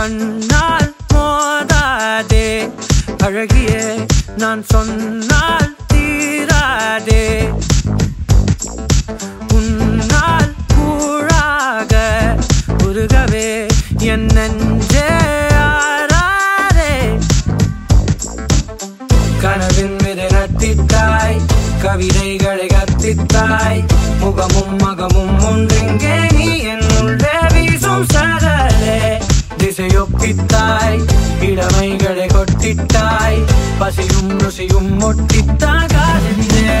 கண்ணால் மோதாதே. அழகியே நான் சொன்னால் தீராதே. உன்னால் கூழாக உருகவே என் நெஞ்சே ஆறாரே கனவின் மீது ரத்தித்தாய் கவிதைகளை கத்தித்தாய் முகமும் மகமும் ஒன்றெங்கே நீ என் திசையொப்பித்தாய் இளமைகளை கொட்டிட்டாய் பசியும் ருசியும் ஒட்டித்தாய் காதில்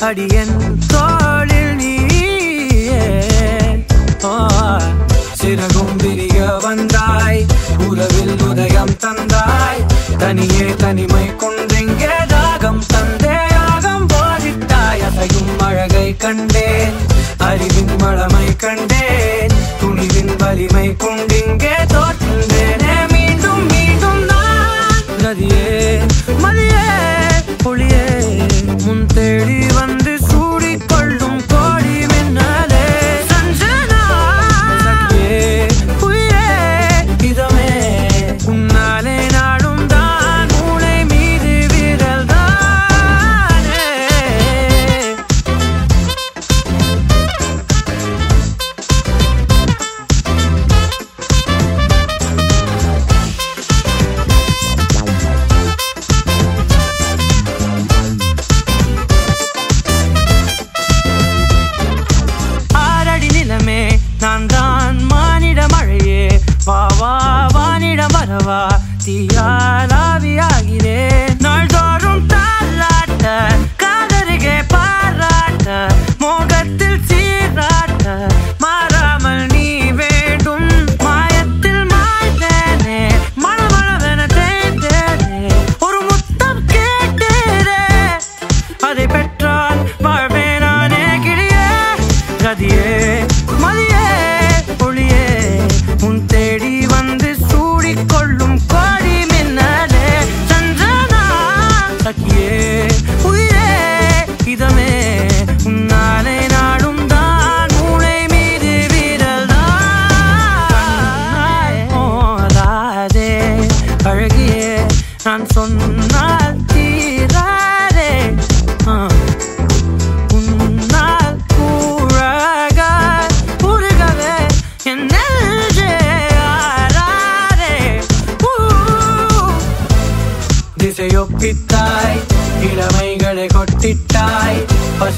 அடியன் தோளில் நீயே. ஆ, சிறகும் விரிய வந்தாய் உறவில் உதயம் தந்தாய். தனியே தனிமை கொண்டெங்கே தாகம் தந்தே யாகம் போதித்தாய் அதையும் அழகை கண்டேன். அறிவின் வளமை கண்டேன் துணிவின் வலிமை கொண்டிங்கே உயிரே இதமே. உன்னாலே நாடும் தான் மூளை மீது விரல் தான். மோதாதே அழகியே நான் சொன்னால் தீராதே. ஆ. உன்னால் கூழாக உருகவே என் நெஞ்சே